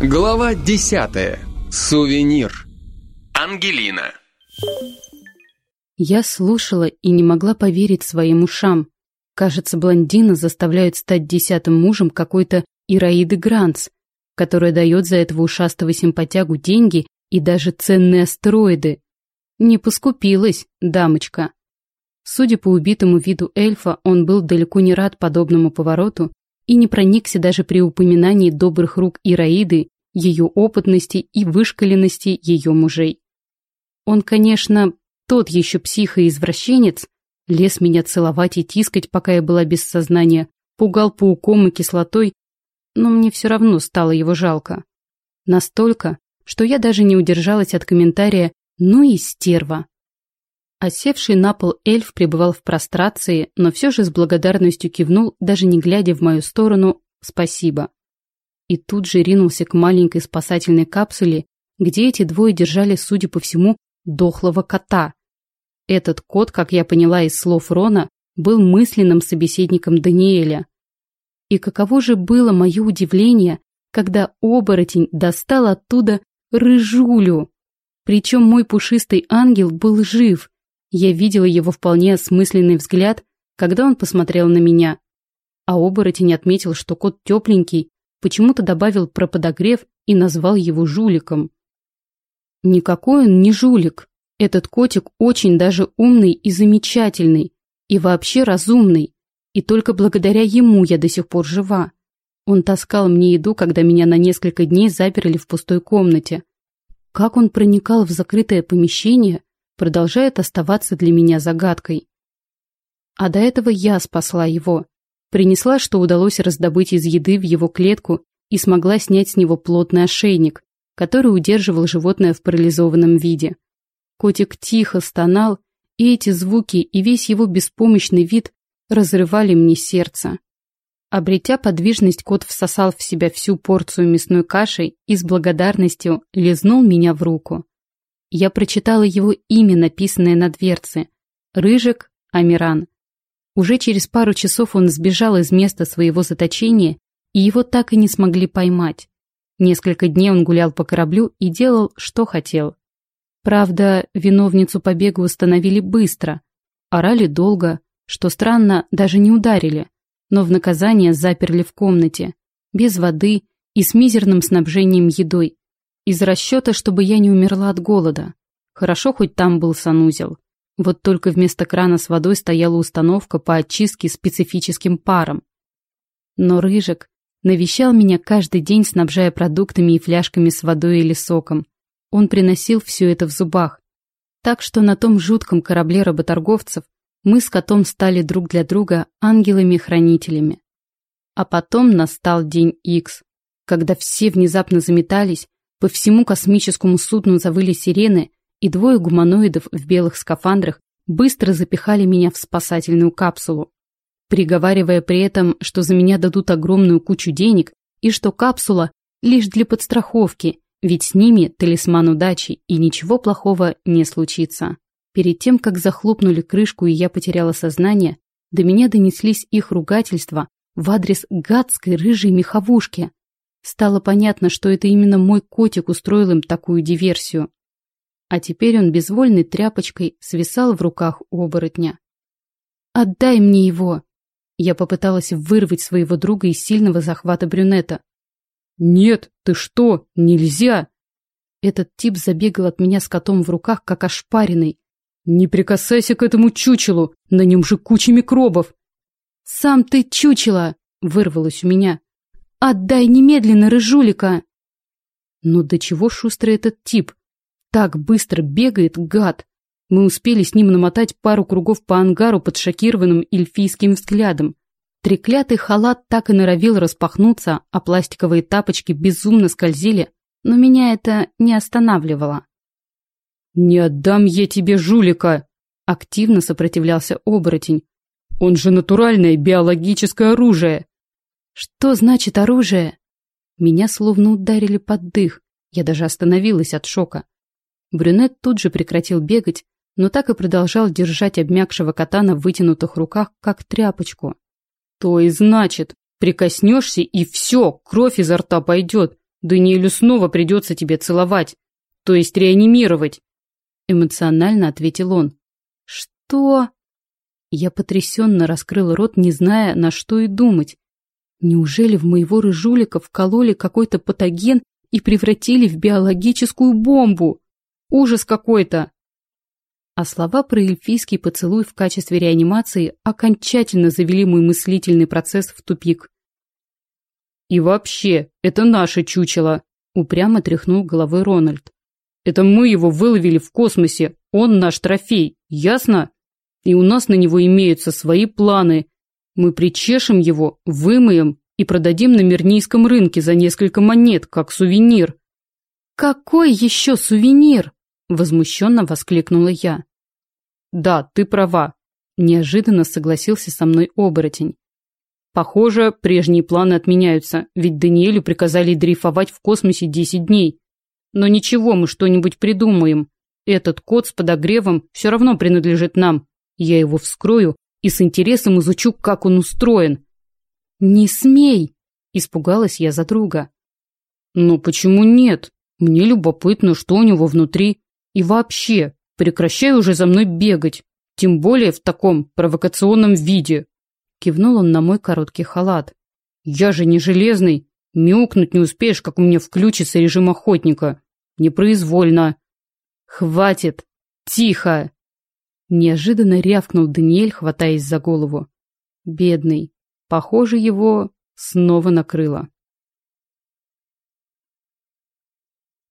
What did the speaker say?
Глава десятая. Сувенир. Ангелина. Я слушала и не могла поверить своим ушам. Кажется, блондина заставляют стать десятым мужем какой-то Ираиды Гранц, которая дает за этого ушастого симпатягу деньги и даже ценные астероиды. Не поскупилась, дамочка. Судя по убитому виду эльфа, он был далеко не рад подобному повороту и не проникся даже при упоминании добрых рук Ираиды, ее опытности и вышкаленности ее мужей. Он, конечно, тот еще псих и извращенец, лез меня целовать и тискать, пока я была без сознания, пугал пауком и кислотой, но мне все равно стало его жалко. Настолько, что я даже не удержалась от комментария «ну и стерва». Осевший на пол эльф пребывал в прострации, но все же с благодарностью кивнул, даже не глядя в мою сторону «спасибо». И тут же ринулся к маленькой спасательной капсуле, где эти двое держали, судя по всему, дохлого кота. Этот кот, как я поняла из слов Рона, был мысленным собеседником Даниэля. И каково же было мое удивление, когда оборотень достал оттуда рыжулю. Причем мой пушистый ангел был жив, я видела его вполне осмысленный взгляд, когда он посмотрел на меня. А оборотень отметил, что кот тепленький, почему-то добавил про подогрев и назвал его жуликом. Никакой он не жулик. Этот котик очень даже умный и замечательный, и вообще разумный. И только благодаря ему я до сих пор жива. Он таскал мне еду, когда меня на несколько дней заперли в пустой комнате. Как он проникал в закрытое помещение, продолжает оставаться для меня загадкой. А до этого я спасла его. Принесла, что удалось раздобыть из еды в его клетку и смогла снять с него плотный ошейник, который удерживал животное в парализованном виде. Котик тихо стонал, и эти звуки и весь его беспомощный вид разрывали мне сердце. Обретя подвижность, кот всосал в себя всю порцию мясной каши и с благодарностью лизнул меня в руку. Я прочитала его имя, написанное на дверце. Рыжик Амиран. Уже через пару часов он сбежал из места своего заточения, и его так и не смогли поймать. Несколько дней он гулял по кораблю и делал, что хотел. Правда, виновницу побега установили быстро. Орали долго, что странно, даже не ударили, но в наказание заперли в комнате, без воды и с мизерным снабжением едой, из расчета, чтобы я не умерла от голода. Хорошо, хоть там был санузел. Вот только вместо крана с водой стояла установка по очистке специфическим паром. Но Рыжик навещал меня каждый день, снабжая продуктами и фляжками с водой или соком. Он приносил все это в зубах. Так что на том жутком корабле работорговцев мы с котом стали друг для друга ангелами-хранителями. А потом настал день Икс, когда все внезапно заметались, по всему космическому судну завыли сирены, и двое гуманоидов в белых скафандрах быстро запихали меня в спасательную капсулу, приговаривая при этом, что за меня дадут огромную кучу денег и что капсула лишь для подстраховки, ведь с ними талисман удачи и ничего плохого не случится. Перед тем, как захлопнули крышку и я потеряла сознание, до меня донеслись их ругательства в адрес гадской рыжей меховушки. Стало понятно, что это именно мой котик устроил им такую диверсию. А теперь он безвольной тряпочкой свисал в руках оборотня. «Отдай мне его!» Я попыталась вырвать своего друга из сильного захвата брюнета. «Нет, ты что? Нельзя!» Этот тип забегал от меня с котом в руках, как ошпаренный. «Не прикасайся к этому чучелу! На нем же куча микробов!» «Сам ты чучело!» — вырвалось у меня. «Отдай немедленно, рыжулика!» Но до чего шустрый этот тип? Так быстро бегает, гад! Мы успели с ним намотать пару кругов по ангару под шокированным эльфийским взглядом. Треклятый халат так и норовил распахнуться, а пластиковые тапочки безумно скользили, но меня это не останавливало. «Не отдам я тебе жулика!» — активно сопротивлялся оборотень. «Он же натуральное биологическое оружие!» Что значит оружие? Меня словно ударили под дых. Я даже остановилась от шока. Брюнет тут же прекратил бегать, но так и продолжал держать обмякшего кота на вытянутых руках, как тряпочку. То и значит, прикоснешься и все, кровь изо рта пойдет. Даниэлю снова придется тебе целовать, то есть реанимировать. Эмоционально ответил он. Что? Я потрясенно раскрыла рот, не зная, на что и думать. Неужели в моего рыжулика вкололи какой-то патоген и превратили в биологическую бомбу? Ужас какой-то! А слова про эльфийский поцелуй в качестве реанимации окончательно завели мой мыслительный процесс в тупик. «И вообще, это наше чучело!» — упрямо тряхнул головой Рональд. «Это мы его выловили в космосе, он наш трофей, ясно? И у нас на него имеются свои планы. Мы причешем его, вымоем и продадим на Мирнийском рынке за несколько монет, как сувенир». «Какой еще сувенир?» — возмущенно воскликнула я. «Да, ты права», — неожиданно согласился со мной оборотень. Похоже, прежние планы отменяются, ведь Даниэлю приказали дрейфовать в космосе 10 дней. Но ничего, мы что-нибудь придумаем. Этот код с подогревом все равно принадлежит нам. Я его вскрою и с интересом изучу, как он устроен. «Не смей!» – испугалась я за друга. «Ну почему нет? Мне любопытно, что у него внутри. И вообще, прекращай уже за мной бегать, тем более в таком провокационном виде». Кивнул он на мой короткий халат. «Я же не железный. Мяукнуть не успеешь, как у меня включится режим охотника. Непроизвольно». «Хватит! Тихо!» Неожиданно рявкнул Даниэль, хватаясь за голову. Бедный. Похоже, его снова накрыло.